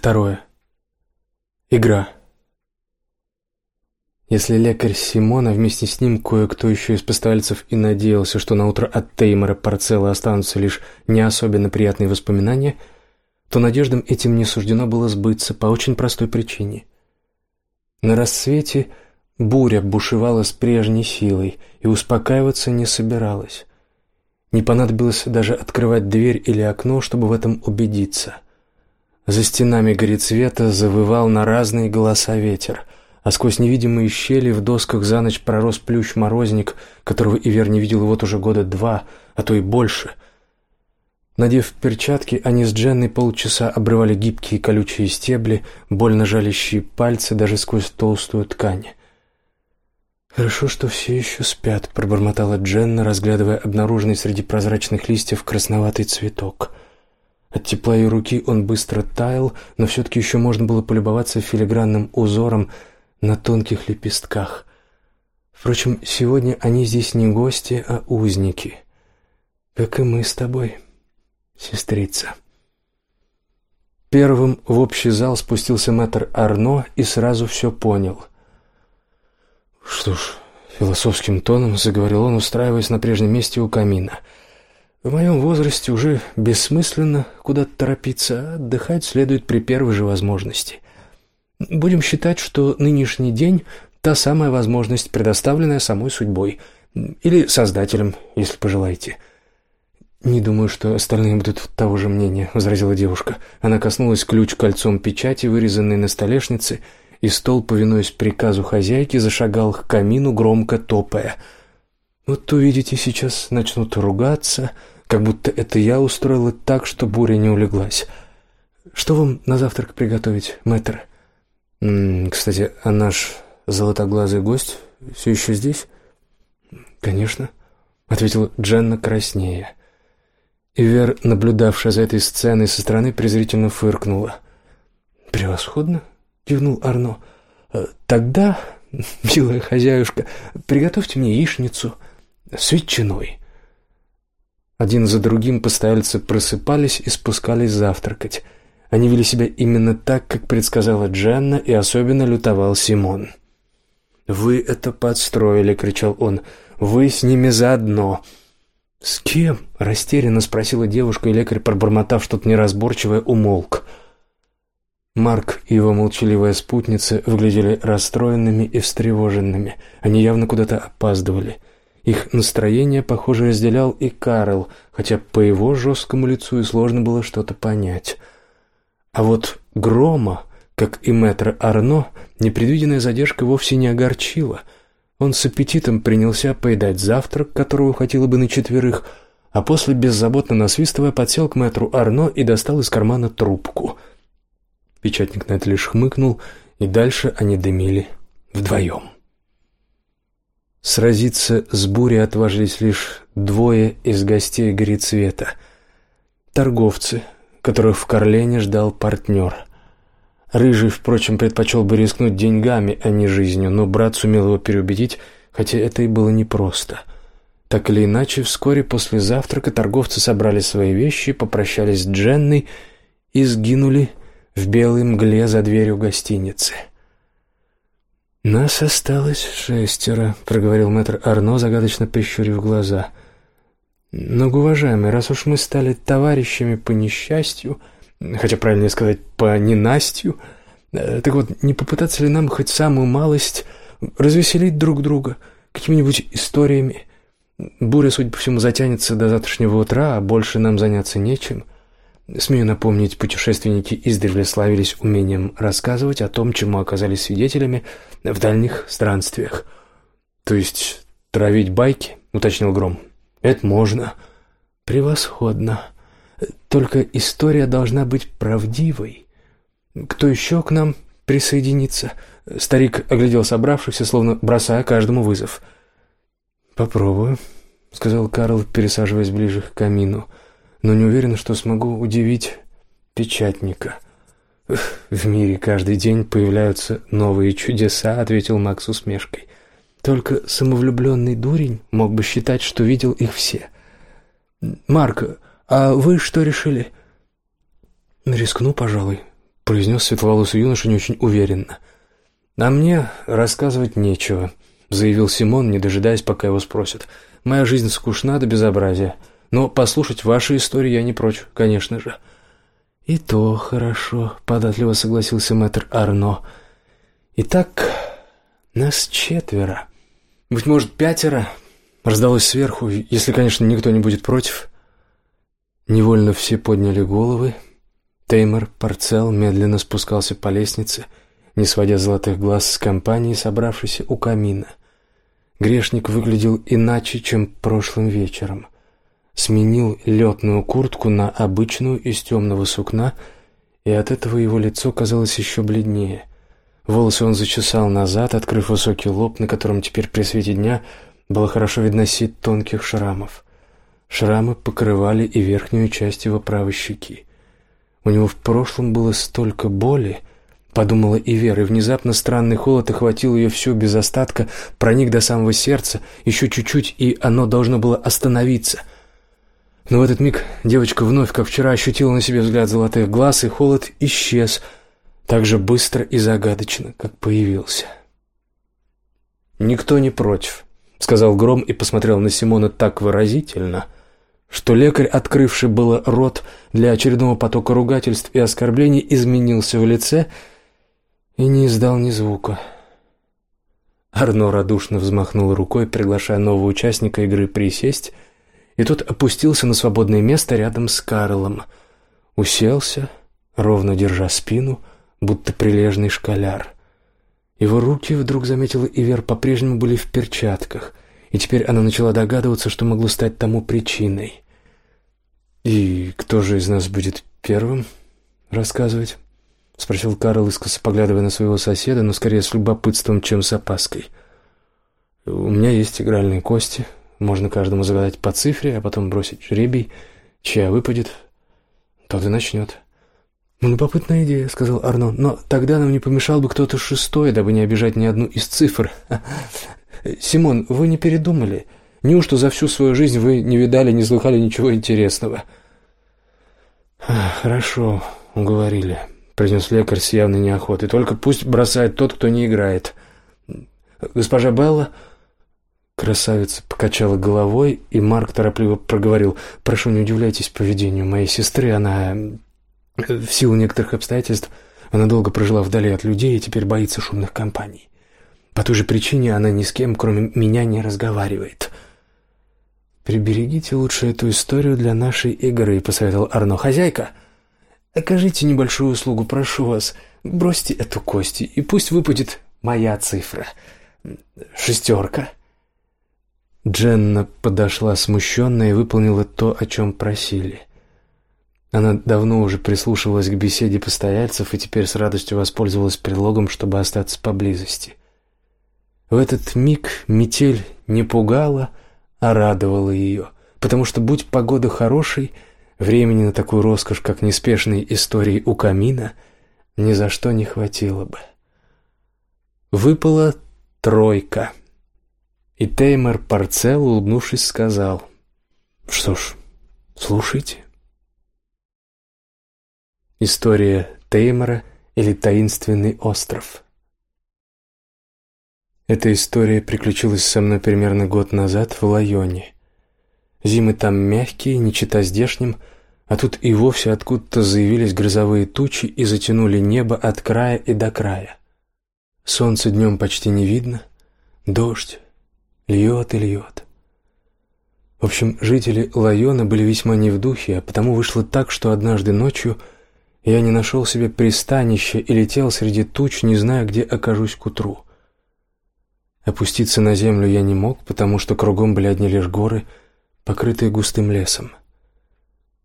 Второе. Игра. Если лекарь Симона вместе с ним кое-кто еще из постояльцев и надеялся, что на утро от Теймора Парцелла останутся лишь не особенно приятные воспоминания, то надеждам этим не суждено было сбыться по очень простой причине. На рассвете буря бушевала с прежней силой и успокаиваться не собиралась. Не понадобилось даже открывать дверь или окно, чтобы в этом убедиться. За стенами горецвета завывал на разные голоса ветер — а сквозь невидимые щели в досках за ночь пророс плющ-морозник, которого Ивер не видел вот уже года два, а то и больше. Надев перчатки, они с Дженной полчаса обрывали гибкие колючие стебли, больно жалящие пальцы даже сквозь толстую ткань. «Хорошо, что все еще спят», — пробормотала Дженна, разглядывая обнаруженный среди прозрачных листьев красноватый цветок. От тепла ее руки он быстро таял, но все-таки еще можно было полюбоваться филигранным узором — на тонких лепестках. Впрочем, сегодня они здесь не гости, а узники, как и мы с тобой, сестрица. Первым в общий зал спустился мэтр Арно и сразу все понял. Что ж, философским тоном заговорил он, устраиваясь на прежнем месте у камина. В моем возрасте уже бессмысленно куда-то торопиться, а отдыхать следует при первой же возможности. Будем считать, что нынешний день — та самая возможность, предоставленная самой судьбой. Или Создателем, если пожелаете. «Не думаю, что остальные будут того же мнения», — возразила девушка. Она коснулась ключ кольцом печати, вырезанной на столешнице, и стол, повинуясь приказу хозяйки, зашагал к камину, громко топая. «Вот увидите, сейчас начнут ругаться, как будто это я устроила так, что буря не улеглась. Что вам на завтрак приготовить, мэтр?» «Кстати, а наш золотоглазый гость все еще здесь?» «Конечно», — ответила Дженна краснея. Ивер, наблюдавшая за этой сценой со стороны, презрительно фыркнула. «Превосходно», — кивнул Арно. «Э, «Тогда, милая хозяюшка, приготовьте мне яичницу с ветчиной». Один за другим постояльцы просыпались и спускались завтракать — они вели себя именно так, как предсказала Джанна, и особенно лютовал Симон. «Вы это подстроили!» — кричал он. «Вы с ними заодно!» «С кем?» — растерянно спросила девушка, и лекарь, пробормотав что-то неразборчивое, умолк. Марк и его молчаливая спутница выглядели расстроенными и встревоженными. Они явно куда-то опаздывали. Их настроение, похоже, разделял и Карл, хотя по его жесткому лицу и сложно было что-то понять. А вот Грома, как и мэтр Арно, непредвиденная задержка вовсе не огорчила. Он с аппетитом принялся поедать завтрак, которого хватило бы на четверых, а после, беззаботно насвистывая, подсел к мэтру Арно и достал из кармана трубку. Печатник на это лишь хмыкнул, и дальше они дымили вдвоем. Сразиться с бурей отважились лишь двое из гостей Горецвета. Торговцы — которых в Карлене ждал партнер. Рыжий, впрочем, предпочел бы рискнуть деньгами, а не жизнью, но брат сумел его переубедить, хотя это и было непросто. Так или иначе, вскоре после завтрака торговцы собрали свои вещи, попрощались с Дженной и сгинули в белой мгле за дверью гостиницы. «Нас осталось шестеро», — проговорил мэтр Арно, загадочно прищурив глаза. Но, уважаемый, раз уж мы стали товарищами по несчастью, хотя правильнее сказать, по ненастью, э, так вот, не попытаться ли нам хоть самую малость развеселить друг друга какими-нибудь историями? Буря, судя по всему, затянется до завтрашнего утра, а больше нам заняться нечем. Смею напомнить, путешественники издревле славились умением рассказывать о том, чему оказались свидетелями в дальних странствиях. То есть травить байки, уточнил Гром. Это можно. Превосходно. Только история должна быть правдивой. Кто еще к нам присоединится? Старик оглядел собравшихся, словно бросая каждому вызов. Попробую, сказал Карл, пересаживаясь ближе к камину. Но не уверен, что смогу удивить печатника. В мире каждый день появляются новые чудеса, ответил Макс усмешкой. Только самовлюбленный дурень мог бы считать, что видел их все. «Марк, а вы что решили?» «Рискну, пожалуй», — произнес светловолосый юноша не очень уверенно. «А мне рассказывать нечего», — заявил Симон, не дожидаясь, пока его спросят. «Моя жизнь скучна до безобразия, но послушать ваши истории я не прочь, конечно же». «И то хорошо», — податливо согласился мэтр Арно. «Итак, нас четверо. Быть может, пятеро?» Раздалось сверху, если, конечно, никто не будет против. Невольно все подняли головы. Теймор Парцел медленно спускался по лестнице, не сводя золотых глаз с компании, собравшейся у камина. Грешник выглядел иначе, чем прошлым вечером. Сменил летную куртку на обычную из темного сукна, и от этого его лицо казалось еще бледнее. Волосы он зачесал назад, открыв высокий лоб, на котором теперь при свете дня было хорошо видно сеть тонких шрамов. Шрамы покрывали и верхнюю часть его правой щеки. У него в прошлом было столько боли, подумала и Вера, и внезапно странный холод охватил ее всю без остатка, проник до самого сердца, еще чуть-чуть, и оно должно было остановиться. Но в этот миг девочка вновь, как вчера, ощутила на себе взгляд золотых глаз, и холод исчез так же быстро и загадочно, как появился. «Никто не против», — сказал Гром и посмотрел на Симона так выразительно — что лекарь, открывший было рот для очередного потока ругательств и оскорблений, изменился в лице и не издал ни звука. Арно радушно взмахнул рукой, приглашая нового участника игры присесть, и тот опустился на свободное место рядом с Карлом. Уселся, ровно держа спину, будто прилежный школяр. Его руки, вдруг заметила Ивер, по-прежнему были в перчатках, и теперь она начала догадываться, что могло стать тому причиной. «И кто же из нас будет первым рассказывать?» — спросил Карл, искоса поглядывая на своего соседа, но скорее с любопытством, чем с опаской. «У меня есть игральные кости. Можно каждому загадать по цифре, а потом бросить жребий. Чья выпадет, тот и начнет». «Ну, любопытная идея», — сказал Арно, — «но тогда нам не помешал бы кто-то шестой, дабы не обижать ни одну из цифр. Симон, вы не передумали?» Неужто за всю свою жизнь вы не видали, не слыхали ничего интересного?» «Хорошо, уговорили», — произнес лекарь с явной неохотой. «Только пусть бросает тот, кто не играет». «Госпожа Белла...» Красавица покачала головой, и Марк торопливо проговорил. «Прошу, не удивляйтесь поведению моей сестры. Она, в силу некоторых обстоятельств, она долго прожила вдали от людей и теперь боится шумных компаний. По той же причине она ни с кем, кроме меня, не разговаривает». «Приберегите лучше эту историю для нашей игры», — посоветовал Арно. «Хозяйка, окажите небольшую услугу, прошу вас. Бросьте эту кость, и пусть выпадет моя цифра. Шестерка». Дженна подошла смущенная и выполнила то, о чем просили. Она давно уже прислушивалась к беседе постояльцев и теперь с радостью воспользовалась предлогом, чтобы остаться поблизости. В этот миг метель не пугала, а радовало ее, потому что, будь погода хорошей, времени на такую роскошь, как неспешные истории у камина, ни за что не хватило бы. Выпала тройка, и Теймор Парцел, улыбнувшись, сказал, «Что ж, слушайте». История Теймора или таинственный остров – эта история приключилась со мной примерно год назад в Лайоне. Зимы там мягкие, не чита здешним, а тут и вовсе откуда-то заявились грозовые тучи и затянули небо от края и до края. Солнце днем почти не видно, дождь льет и льет. В общем, жители Лайона были весьма не в духе, а потому вышло так, что однажды ночью я не нашел себе пристанища и летел среди туч, не зная, где окажусь к утру. Опуститься на землю я не мог, потому что кругом были одни лишь горы, покрытые густым лесом.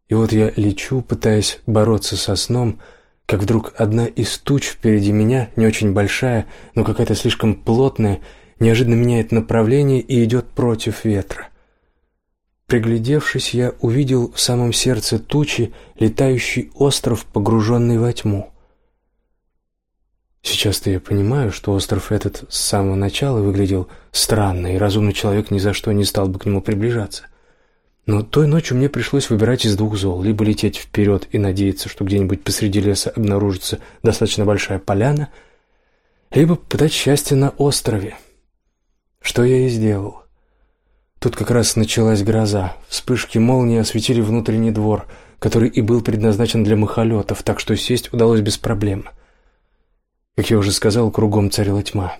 И вот я лечу, пытаясь бороться со сном, как вдруг одна из туч впереди меня, не очень большая, но какая-то слишком плотная, неожиданно меняет направление и идет против ветра. Приглядевшись, я увидел в самом сердце тучи летающий остров, погруженный во тьму. Сейчас-то я понимаю, что остров этот с самого начала выглядел странно, и разумный человек ни за что не стал бы к нему приближаться. Но той ночью мне пришлось выбирать из двух зол: либо лететь вперед и надеяться, что где-нибудь посреди леса обнаружится достаточно большая поляна, либо пытать счастье на острове. Что я и сделал. Тут как раз началась гроза. Вспышки молнии осветили внутренний двор, который и был предназначен для махолетов, так что сесть удалось без проблем. Как я уже сказал, кругом царила тьма.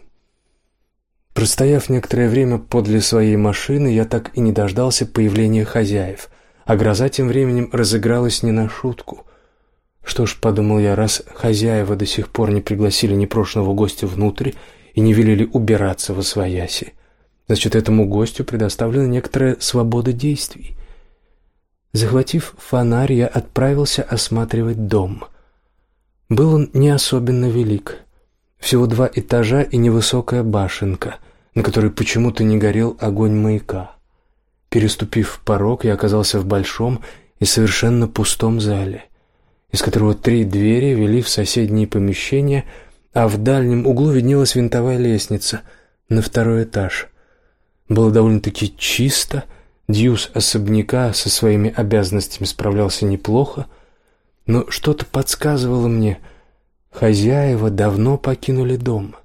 Простояв некоторое время подле своей машины, я так и не дождался появления хозяев, а гроза тем временем разыгралась не на шутку. Что ж, подумал я, раз хозяева до сих пор не пригласили непрошенного гостя внутрь и не велели убираться во свояси, значит, этому гостю предоставлена некоторая свобода действий. Захватив фонарь, я отправился осматривать дом. Был он не особенно велик, всего два этажа и невысокая башенка, на которой почему-то не горел огонь маяка. Переступив порог, я оказался в большом и совершенно пустом зале, из которого три двери вели в соседние помещения, а в дальнем углу виднелась винтовая лестница на второй этаж. Было довольно-таки чисто, Дух особняка со своими обязанностями справлялся неплохо, но что-то подсказывало мне, хозяева давно покинули дом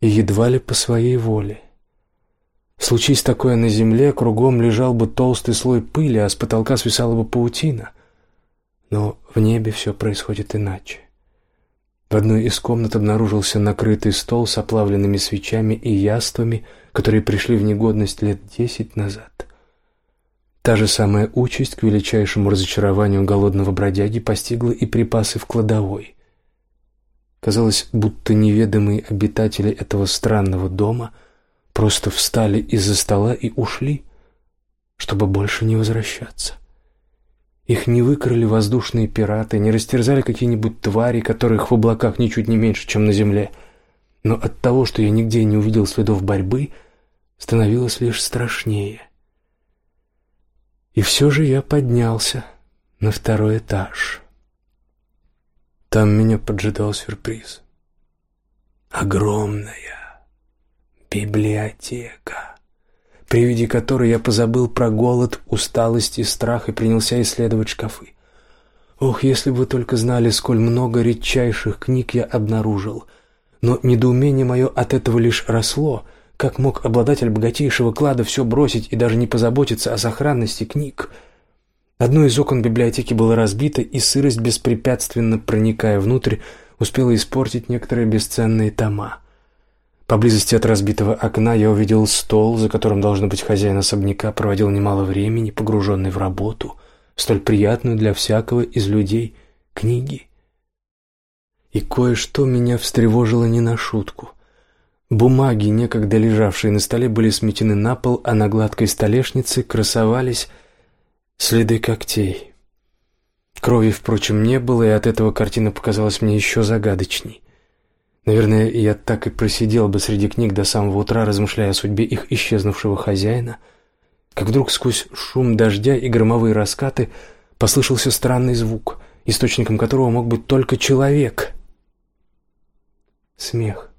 и едва ли по своей воле. Случись такое на земле, кругом лежал бы толстый слой пыли, а с потолка свисала бы паутина. Но в небе все происходит иначе. В одной из комнат обнаружился накрытый стол с оплавленными свечами и яствами, которые пришли в негодность лет десять назад. Та же самая участь к величайшему разочарованию голодного бродяги постигла и припасы в кладовой. Казалось, будто неведомые обитатели этого странного дома просто встали из-за стола и ушли, чтобы больше не возвращаться. Их не выкрали воздушные пираты, не растерзали какие-нибудь твари, которых в облаках ничуть не меньше, чем на земле. Но от того, что я нигде не увидел следов борьбы, становилось лишь страшнее. И все же я поднялся на второй этаж. Там меня поджидал сюрприз. Огромная библиотека, при виде которой я позабыл про голод, усталость и страх и принялся исследовать шкафы. Ох, если бы вы только знали, сколь много редчайших книг я обнаружил. Но недоумение мое от этого лишь росло. Как мог обладатель богатейшего клада все бросить и даже не позаботиться о сохранности книг? — Одно из окон библиотеки было разбито, и сырость, беспрепятственно проникая внутрь, успела испортить некоторые бесценные тома. Поблизости от разбитого окна я увидел стол, за которым, должно быть, хозяин особняка проводил немало времени, погруженный в работу, столь приятную для всякого из людей книги. И кое-что меня встревожило не на шутку. Бумаги, некогда лежавшие на столе, были сметены на пол, а на гладкой столешнице красовались следы когтей. Крови, впрочем, не было, и от этого картина показалась мне еще загадочней. Наверное, я так и просидел бы среди книг до самого утра, размышляя о судьбе их исчезнувшего хозяина, как вдруг сквозь шум дождя и громовые раскаты послышался странный звук, источником которого мог быть только человек. Смех.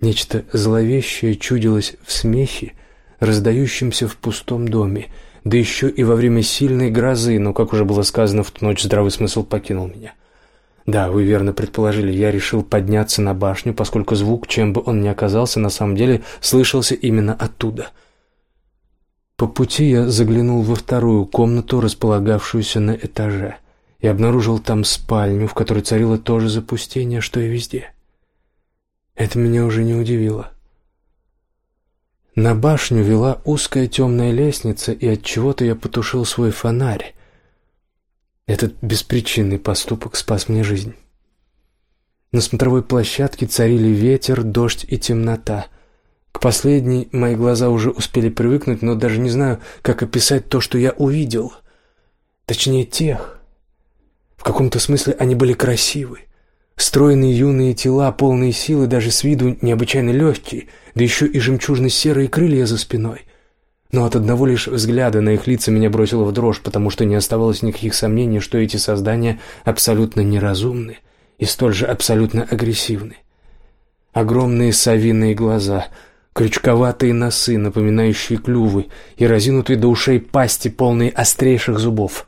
Нечто зловещее чудилось в смехе, раздающемся в пустом доме — да еще и во время сильной грозы, но, как уже было сказано, в ту ночь здравый смысл покинул меня. Да, вы верно предположили, я решил подняться на башню, поскольку звук, чем бы он ни оказался, на самом деле слышался именно оттуда. По пути я заглянул во вторую комнату, располагавшуюся на этаже, и обнаружил там спальню, в которой царило то же запустение, что и везде. Это меня уже не удивило. На башню вела узкая темная лестница, и от чего-то я потушил свой фонарь. Этот беспричинный поступок спас мне жизнь. На смотровой площадке царили ветер, дождь и темнота. К последней мои глаза уже успели привыкнуть, но даже не знаю, как описать то, что я увидел. Точнее, тех. В каком-то смысле они были красивы. Стройные юные тела, полные силы, даже с виду необычайно легкие, да еще и жемчужно-серые крылья за спиной. Но от одного лишь взгляда на их лица меня бросило в дрожь, потому что не оставалось никаких сомнений, что эти создания абсолютно неразумны и столь же абсолютно агрессивны. Огромные совиные глаза, крючковатые носы, напоминающие клювы, и разинутые до ушей пасти, полные острейших зубов.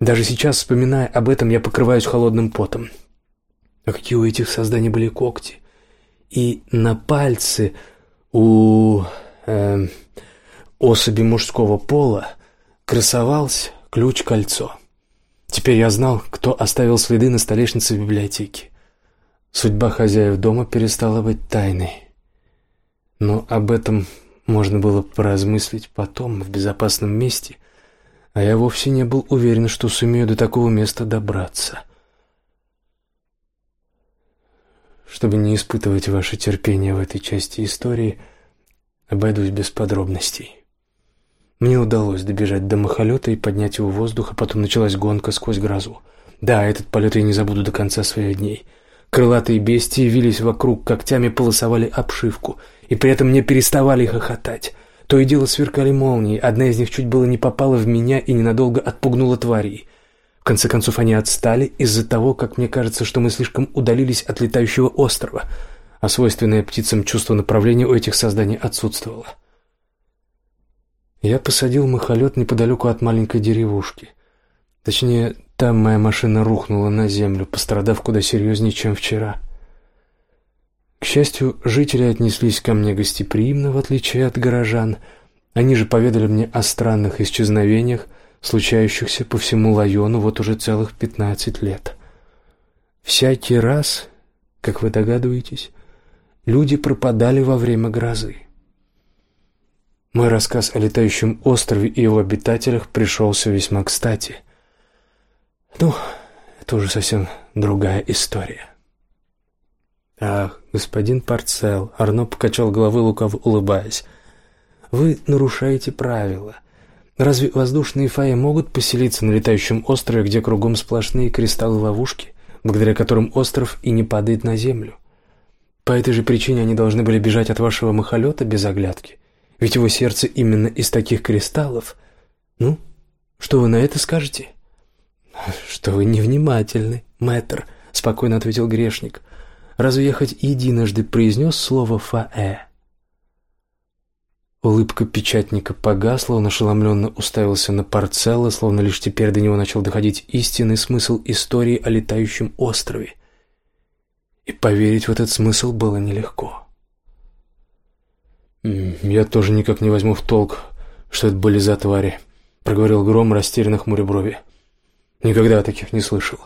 Даже сейчас, вспоминая об этом, я покрываюсь холодным потом. А какие у этих созданий были когти? И на пальце у э, особи мужского пола красовался ключ-кольцо. Теперь я знал, кто оставил следы на столешнице в библиотеке. Судьба хозяев дома перестала быть тайной. Но об этом можно было поразмыслить потом, в безопасном месте, а я вовсе не был уверен, что сумею до такого места добраться. Чтобы не испытывать ваше терпение в этой части истории, обойдусь без подробностей. Мне удалось добежать до махолета и поднять его в воздух, а потом началась гонка сквозь грозу. Да, этот полет я не забуду до конца своих дней. Крылатые бестии вились вокруг, когтями полосовали обшивку, и при этом не переставали хохотать. То и дело сверкали молнии, одна из них чуть было не попала в меня и ненадолго отпугнула тварей. В конце концов, они отстали из-за того, как мне кажется, что мы слишком удалились от летающего острова, а свойственное птицам чувство направления у этих созданий отсутствовало. Я посадил махолет неподалеку от маленькой деревушки. Точнее, там моя машина рухнула на землю, пострадав куда серьезнее, чем вчера. К счастью, жители отнеслись ко мне гостеприимно, в отличие от горожан. Они же поведали мне о странных исчезновениях, случающихся по всему району вот уже целых пятнадцать лет. Всякий раз, как вы догадываетесь, люди пропадали во время грозы. Мой рассказ о летающем острове и его обитателях пришелся весьма кстати. Ну, это уже совсем другая история. «Ах, господин Парцел», — Арно покачал головой, лукаво улыбаясь, — «вы нарушаете правила. Разве воздушные фаи могут поселиться на летающем острове, где кругом сплошные кристаллы-ловушки, благодаря которым остров и не падает на землю? По этой же причине они должны были бежать от вашего махолета без оглядки, ведь его сердце именно из таких кристаллов. Ну, что вы на это скажете?» «Что вы невнимательны, мэтр», — спокойно ответил грешник, — Разве я хоть единожды произнес слово «фаэ»?» Улыбка печатника погасла, он ошеломленно уставился на Парцелла, словно лишь теперь до него начал доходить истинный смысл истории о летающем острове. И поверить в этот смысл было нелегко. «Я тоже никак не возьму в толк, что это были за твари», — проговорил Гром, растерянно хмуря брови. «Никогда таких не слышал».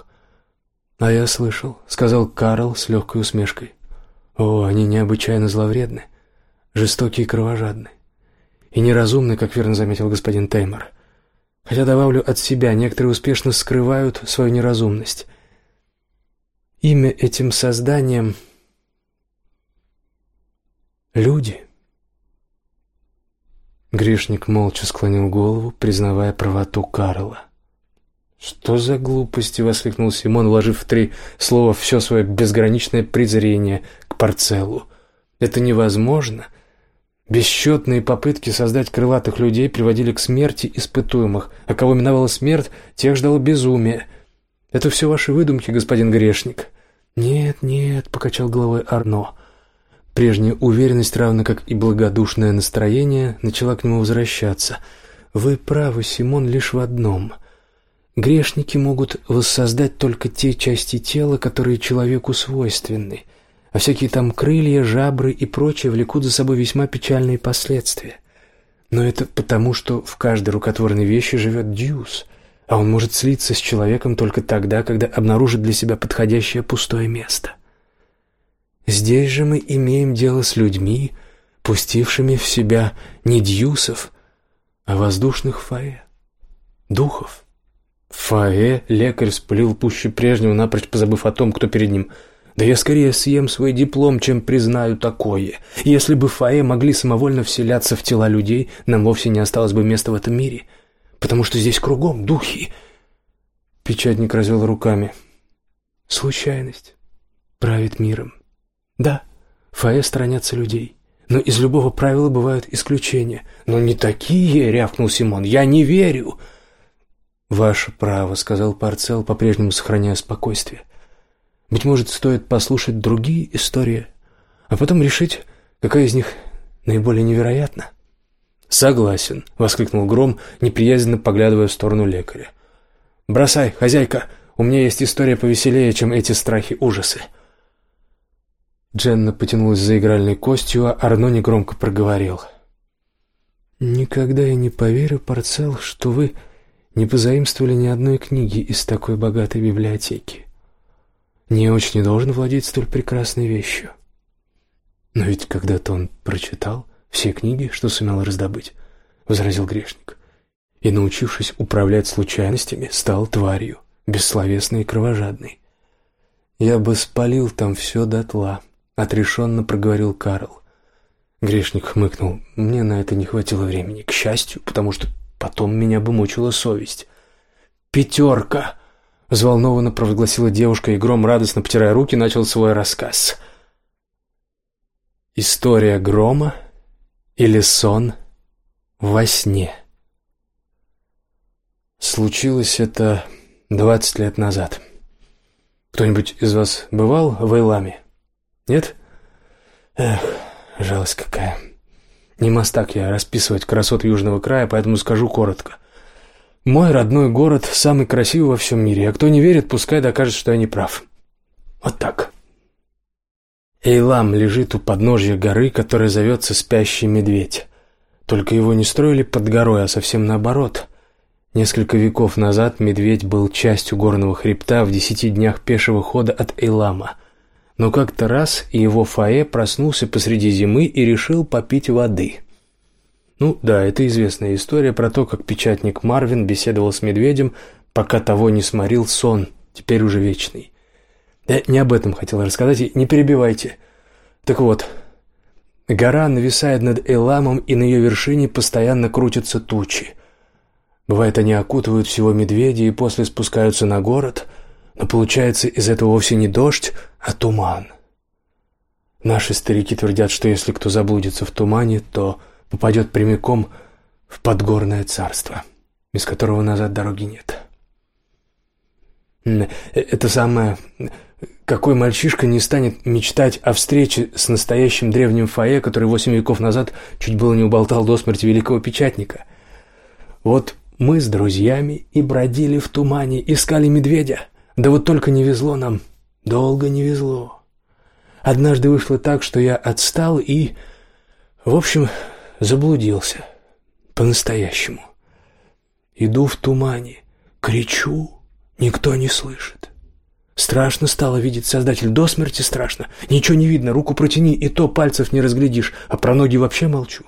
«А я слышал», — сказал Карл с легкой усмешкой. «О, они необычайно зловредны, жестокие и кровожадны. И неразумны, как верно заметил господин Теймор. Хотя добавлю от себя, некоторые успешно скрывают свою неразумность. Имя этим созданиям — люди». Грешник молча склонил голову, признавая правоту Карла. «Что за глупости?» — воскликнул Симон, вложив в три слова все свое безграничное презрение к Парцеллу. «Это невозможно. Бесчетные попытки создать крылатых людей приводили к смерти испытуемых, а кого миновала смерть, тех ждало безумие. Это все ваши выдумки, господин грешник». «Нет, нет», — покачал головой Арно. Прежняя уверенность, равно как и благодушное настроение, начала к нему возвращаться. «Вы правы, Симон, лишь в одном — Грешники могут воссоздать только те части тела, которые человеку свойственны, а всякие там крылья, жабры и прочее влекут за собой весьма печальные последствия. Но это потому, что в каждой рукотворной вещи живет дьюс, а он может слиться с человеком только тогда, когда обнаружит для себя подходящее пустое место. Здесь же мы имеем дело с людьми, пустившими в себя не дьюсов, а воздушных фаэ, духов. Фае лекарь сплил пуще прежнего, напрочь позабыв о том, кто перед ним. Да я скорее съем свой диплом, чем признаю такое. Если бы Фае могли самовольно вселяться в тела людей, нам вовсе не осталось бы места в этом мире, потому что здесь кругом духи. Печатник развел руками. Случайность правит миром. Да, Фае сторонятся людей. Но из любого правила бывают исключения. Но не такие, рявкнул Симон. Я не верю. «Ваше право», — сказал Парцел, по-прежнему сохраняя спокойствие. «Быть может, стоит послушать другие истории, а потом решить, какая из них наиболее невероятно. «Согласен», — воскликнул Гром, неприязненно поглядывая в сторону лекаря. «Бросай, хозяйка, у меня есть история повеселее, чем эти страхи-ужасы». Дженна потянулась за игральной костью, а Арно негромко проговорил. «Никогда я не поверю, Парцел, что вы не позаимствовали ни одной книги из такой богатой библиотеки. Не очень не должен владеть столь прекрасной вещью. Но ведь когда-то он прочитал все книги, что сумел раздобыть, — возразил грешник, и, научившись управлять случайностями, стал тварью, бессловесной и кровожадной. «Я бы спалил там все дотла», — отрешенно проговорил Карл. Грешник хмыкнул. «Мне на это не хватило времени, к счастью, потому что потом меня бы мучила совесть». «Пятерка!» — взволнованно провозгласила девушка, и Гром, радостно потирая руки, начал свой рассказ. «История Грома или сон во сне?» Случилось это двадцать лет назад. Кто-нибудь из вас бывал в Эйламе? Нет? Эх, жалость какая. Не мастак я расписывать красоты Южного края, поэтому скажу коротко. Мой родной город самый красивый во всем мире, а кто не верит, пускай докажет, что я не прав. Вот так. Эйлам лежит у подножья горы, которая зовется Спящий Медведь. Только его не строили под горой, а совсем наоборот — Несколько веков назад медведь был частью горного хребта в десяти днях пешего хода от Эйлама. Но как-то раз его Фае проснулся посреди зимы и решил попить воды. Ну да, это известная история про то, как печатник Марвин беседовал с медведем, пока того не сморил сон, теперь уже вечный. Я не об этом хотел рассказать, и не перебивайте. Так вот, гора нависает над Эламом, и на ее вершине постоянно крутятся тучи. Бывает, они окутывают всего медведя и после спускаются на город, но получается из этого вовсе не дождь, а туман. Наши старики твердят, что если кто заблудится в тумане, то попадет прямиком в подгорное царство, из которого назад дороги нет. Это самое... Какой мальчишка не станет мечтать о встрече с настоящим древним Фае, который восемь веков назад чуть было не уболтал до смерти великого печатника? Вот мы с друзьями и бродили в тумане, искали медведя. Да вот только не везло нам, долго не везло. Однажды вышло так, что я отстал и, в общем, заблудился. По-настоящему. Иду в тумане, кричу, никто не слышит. Страшно стало видеть Создатель, до смерти страшно. Ничего не видно, руку протяни, и то пальцев не разглядишь, а про ноги вообще молчу.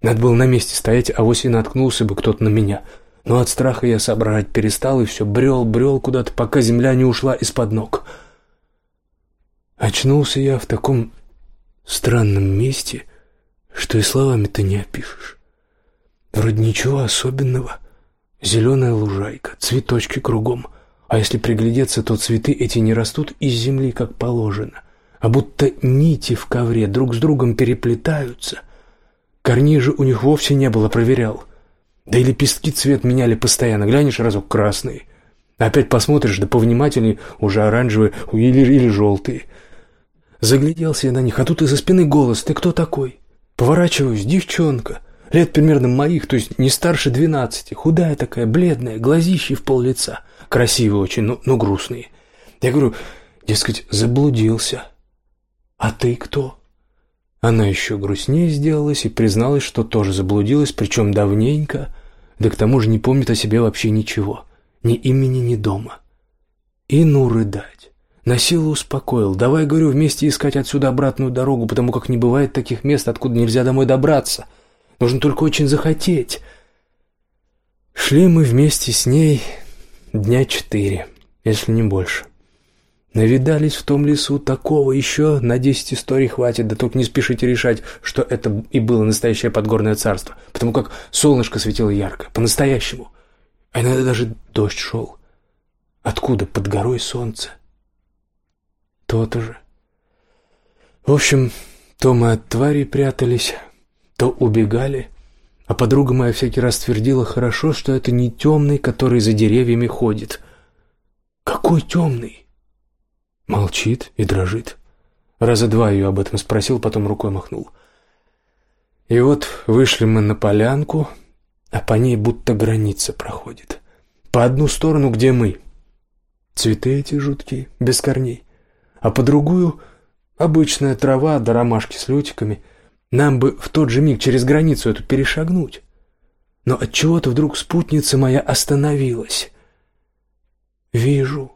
Надо было на месте стоять, а вось и наткнулся бы кто-то на меня. Но от страха я соображать перестал и все брел, брел куда-то, пока земля не ушла из-под ног. Очнулся я в таком странном месте, что и словами-то не опишешь. Вроде ничего особенного. Зеленая лужайка, цветочки кругом. А если приглядеться, то цветы эти не растут из земли, как положено, а будто нити в ковре друг с другом переплетаются, Корней же у них вовсе не было, проверял. Да и лепестки цвет меняли постоянно. Глянешь разок красный. Опять посмотришь, да повнимательней, уже оранжевые или, или желтые. Загляделся я на них, а тут из-за спины голос. «Ты кто такой?» Поворачиваюсь, девчонка. Лет примерно моих, то есть не старше двенадцати. Худая такая, бледная, глазищи в пол лица. Красивые очень, но, но грустные. Я говорю, дескать, заблудился. «А ты кто?» Она еще грустнее сделалась и призналась, что тоже заблудилась, причем давненько, да к тому же не помнит о себе вообще ничего, ни имени, ни дома. И ну рыдать. На силу успокоил. Давай, говорю, вместе искать отсюда обратную дорогу, потому как не бывает таких мест, откуда нельзя домой добраться. Нужно только очень захотеть. Шли мы вместе с ней дня четыре, если не больше. Навидались в том лесу такого еще на десять историй хватит, да только не спешите решать, что это и было настоящее подгорное царство, потому как солнышко светило ярко, по-настоящему. А иногда даже дождь шел. Откуда под горой солнце? То-то же. В общем, то мы от тварей прятались, то убегали, а подруга моя всякий раз твердила, хорошо, что это не темный, который за деревьями ходит. Какой темный? Молчит и дрожит. Раза два ее об этом спросил, потом рукой махнул. И вот вышли мы на полянку, а по ней будто граница проходит. По одну сторону, где мы. Цветы эти жуткие, без корней. А по другую — обычная трава да ромашки с лютиками. Нам бы в тот же миг через границу эту перешагнуть. Но от чего то вдруг спутница моя остановилась. «Вижу»,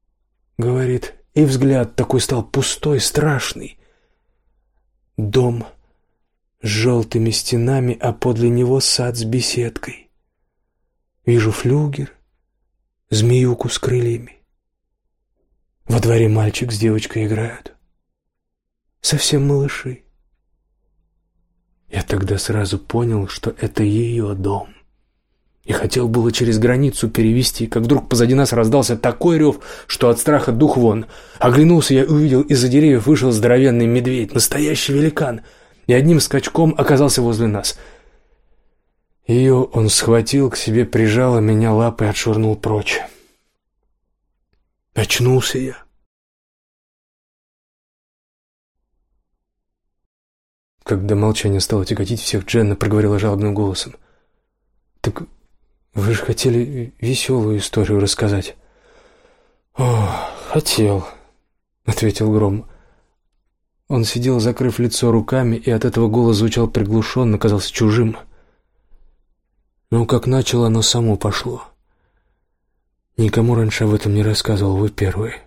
— говорит, и взгляд такой стал пустой, страшный. Дом с желтыми стенами, а подле него сад с беседкой. Вижу флюгер, змеюку с крыльями. Во дворе мальчик с девочкой играют. Совсем малыши. Я тогда сразу понял, что это ее дом. И хотел было через границу перевести, как вдруг позади нас раздался такой рев, что от страха дух вон. Оглянулся я и увидел, из-за деревьев вышел здоровенный медведь, настоящий великан, и одним скачком оказался возле нас. Ее он схватил к себе, прижал, а меня лапой отшвырнул прочь. Очнулся я. Когда молчание стало тяготить всех, Дженна проговорила жалобным голосом. «Так вы же хотели веселую историю рассказать». «О, хотел», — ответил Гром. Он сидел, закрыв лицо руками, и от этого голос звучал приглушенно, казался чужим. Но как начало, оно само пошло. Никому раньше об этом не рассказывал, вы первые.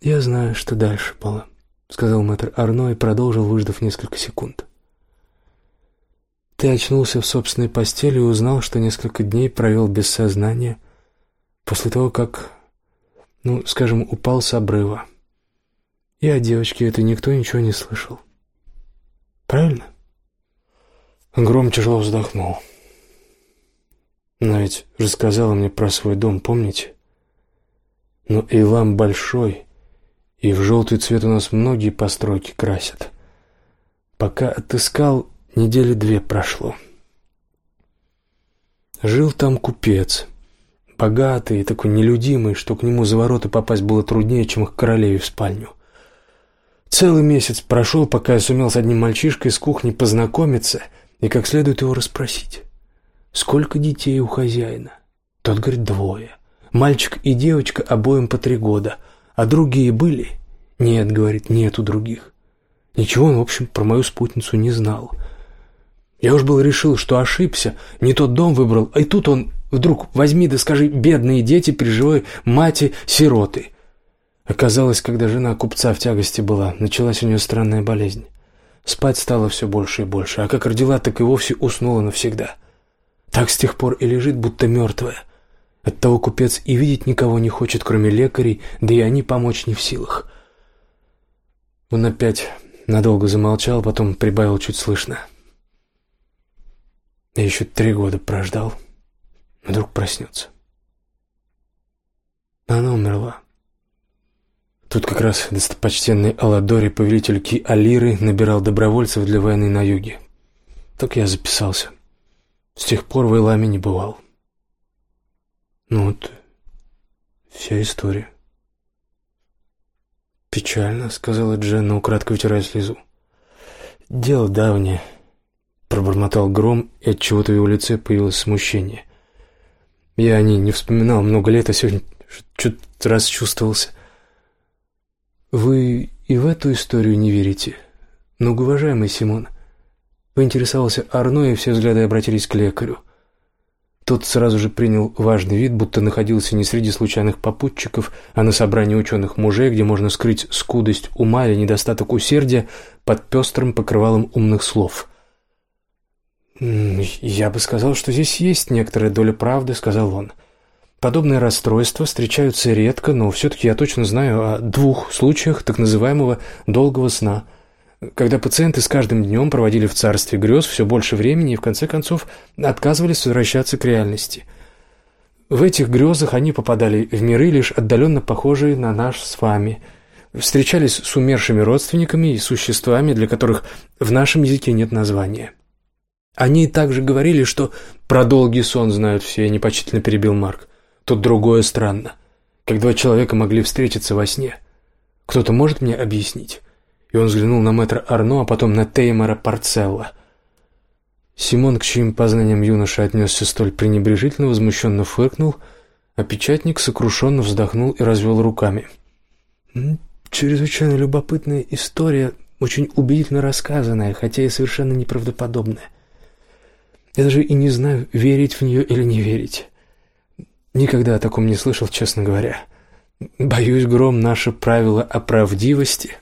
Я знаю, что дальше было. — сказал мэтр Арно и продолжил, выждав несколько секунд. «Ты очнулся в собственной постели и узнал, что несколько дней провел без сознания после того, как, ну, скажем, упал с обрыва. И о девочке это никто ничего не слышал. Правильно?» Гром тяжело вздохнул. «Но ведь рассказала мне про свой дом, помните? Но Илам большой» И в желтый цвет у нас многие постройки красят. Пока отыскал, недели две прошло. Жил там купец, богатый и такой нелюдимый, что к нему за ворота попасть было труднее, чем к королеве в спальню. Целый месяц прошел, пока я сумел с одним мальчишкой с кухни познакомиться и как следует его расспросить. Сколько детей у хозяина? Тот говорит, двое. Мальчик и девочка обоим по три года — а другие были? Нет, говорит, нету других. Ничего он, в общем, про мою спутницу не знал. Я уж был решил, что ошибся, не тот дом выбрал, а и тут он вдруг возьми да скажи «бедные дети при живой мати сироты». Оказалось, когда жена купца в тягости была, началась у нее странная болезнь. Спать стало все больше и больше, а как родила, так и вовсе уснула навсегда. Так с тех пор и лежит, будто мертвая. Оттого купец и видеть никого не хочет, кроме лекарей, да и они помочь не в силах. Он опять надолго замолчал, потом прибавил чуть слышно. Я еще три года прождал, вдруг проснется. Она умерла. Тут как раз достопочтенный Аладори, повелитель Ки-Алиры, набирал добровольцев для войны на юге. Так я записался. С тех пор в Иламе не бывал. Ну вот, вся история. «Печально», — сказала Дженна, украдкой вытирая слезу. «Дело давнее», — пробормотал Гром, и от чего то в его лице появилось смущение. Я о ней не вспоминал много лет, а сегодня чуть-чуть раз чувствовался. «Вы и в эту историю не верите?» уважаемый Симон», — поинтересовался Арно, и все взгляды обратились к лекарю. Тот сразу же принял важный вид, будто находился не среди случайных попутчиков, а на собрании ученых мужей, где можно скрыть скудость ума или недостаток усердия под пестрым покрывалом умных слов. «Я бы сказал, что здесь есть некоторая доля правды», — сказал он. «Подобные расстройства встречаются редко, но все-таки я точно знаю о двух случаях так называемого «долгого сна», когда пациенты с каждым днем проводили в царстве грез все больше времени и в конце концов отказывались возвращаться к реальности. В этих грезах они попадали в миры, лишь отдаленно похожие на наш с вами, встречались с умершими родственниками и существами, для которых в нашем языке нет названия. Они также говорили, что про долгий сон знают все, непочтительно перебил Марк. Тут другое странно. Как два человека могли встретиться во сне. Кто-то может мне объяснить? и он взглянул на мэтра Арно, а потом на Теймора Парцелла. Симон, к чьим познаниям юноша отнесся столь пренебрежительно, возмущенно фыркнул, а печатник сокрушенно вздохнул и развел руками. «Чрезвычайно любопытная история, очень убедительно рассказанная, хотя и совершенно неправдоподобная. Я даже и не знаю, верить в нее или не верить. Никогда о таком не слышал, честно говоря. Боюсь, Гром, наше правило о правдивости...»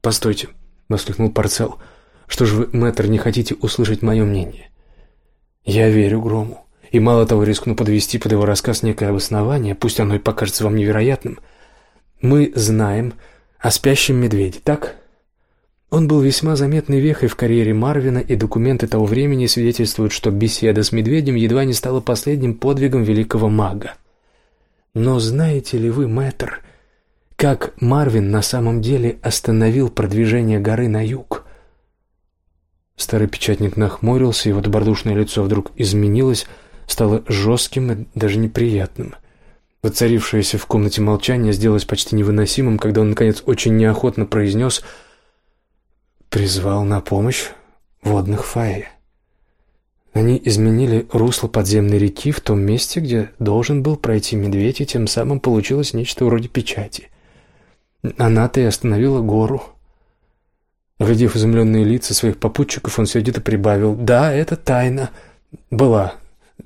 «Постойте», — воскликнул Парцел, — что же вы, мэтр, не хотите услышать мое мнение? Я верю Грому. И мало того, рискну подвести под его рассказ некое обоснование, пусть оно и покажется вам невероятным. Мы знаем о спящем медведе, так? Он был весьма заметной вехой в карьере Марвина, и документы того времени свидетельствуют, что беседа с медведем едва не стала последним подвигом великого мага. Но знаете ли вы, мэтр, как Марвин на самом деле остановил продвижение горы на юг? Старый печатник нахмурился, его добродушное лицо вдруг изменилось, стало жестким и даже неприятным. Воцарившееся в комнате молчание сделалось почти невыносимым, когда он, наконец, очень неохотно произнес «призвал на помощь водных фаи». Они изменили русло подземной реки в том месте, где должен был пройти медведь, и тем самым получилось нечто вроде печати. Она-то и остановила гору. Глядев изумленные лица своих попутчиков, он сердито прибавил. «Да, это тайна. Была.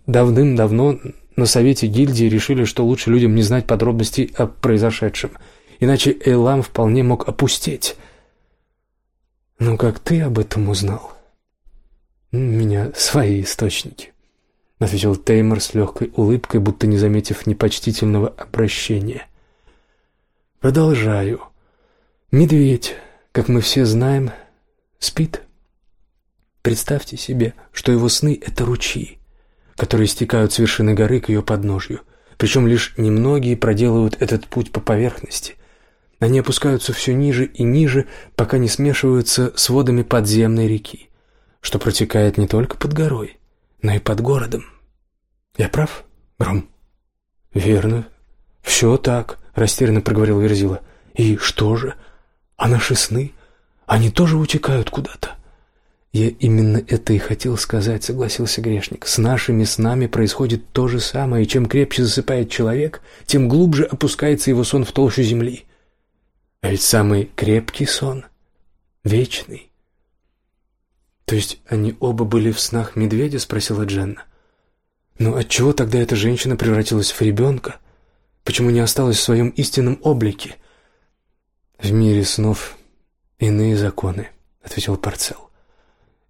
Давным-давно на совете гильдии решили, что лучше людям не знать подробностей о произошедшем. Иначе Эйлам вполне мог опустеть. Но как ты об этом узнал?» «У меня свои источники», — ответил Теймор с легкой улыбкой, будто не заметив непочтительного обращения. «Продолжаю. Медведь» как мы все знаем, спит. Представьте себе, что его сны — это ручьи, которые стекают с вершины горы к ее подножью. Причем лишь немногие проделывают этот путь по поверхности. Они опускаются все ниже и ниже, пока не смешиваются с водами подземной реки, что протекает не только под горой, но и под городом. Я прав, Гром? Верно. Все так, растерянно проговорил Верзила. И что же? А наши сны? Они тоже утекают куда-то. Я именно это и хотел сказать, согласился грешник. С нашими снами происходит то же самое, и чем крепче засыпает человек, тем глубже опускается его сон в толщу земли. А ведь самый крепкий сон — вечный. То есть они оба были в снах медведя, спросила Дженна. Но отчего тогда эта женщина превратилась в ребенка? Почему не осталась в своем истинном облике? «В мире снов иные законы», — ответил Парцел.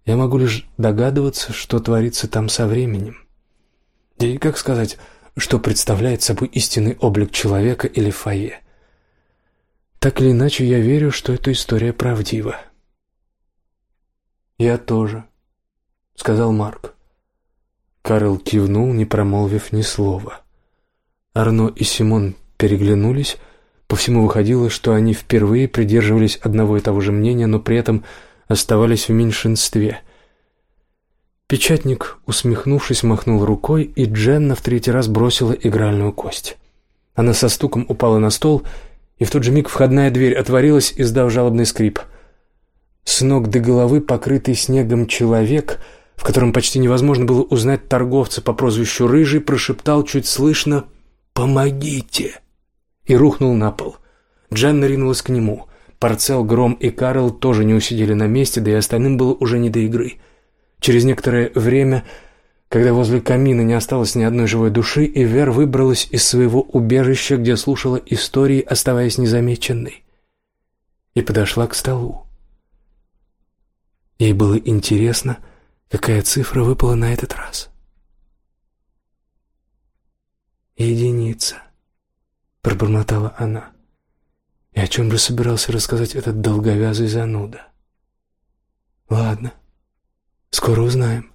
«Я могу лишь догадываться, что творится там со временем. И как сказать, что представляет собой истинный облик человека или фойе? Так или иначе, я верю, что эта история правдива». «Я тоже», — сказал Марк. Карл кивнул, не промолвив ни слова. Арно и Симон переглянулись, по всему выходило, что они впервые придерживались одного и того же мнения, но при этом оставались в меньшинстве. Печатник, усмехнувшись, махнул рукой, и Дженна в третий раз бросила игральную кость. Она со стуком упала на стол, и в тот же миг входная дверь отворилась, издав жалобный скрип. С ног до головы покрытый снегом человек, в котором почти невозможно было узнать торговца по прозвищу Рыжий, прошептал чуть слышно «Помогите!» и рухнул на пол. Дженна ринулась к нему. Парцел, Гром и Карл тоже не усидели на месте, да и остальным было уже не до игры. Через некоторое время, когда возле камина не осталось ни одной живой души, Ивер выбралась из своего убежища, где слушала истории, оставаясь незамеченной, и подошла к столу. Ей было интересно, какая цифра выпала на этот раз. Единица пробормотала она. И о чем же собирался рассказать этот долговязый зануда? Ладно, скоро узнаем.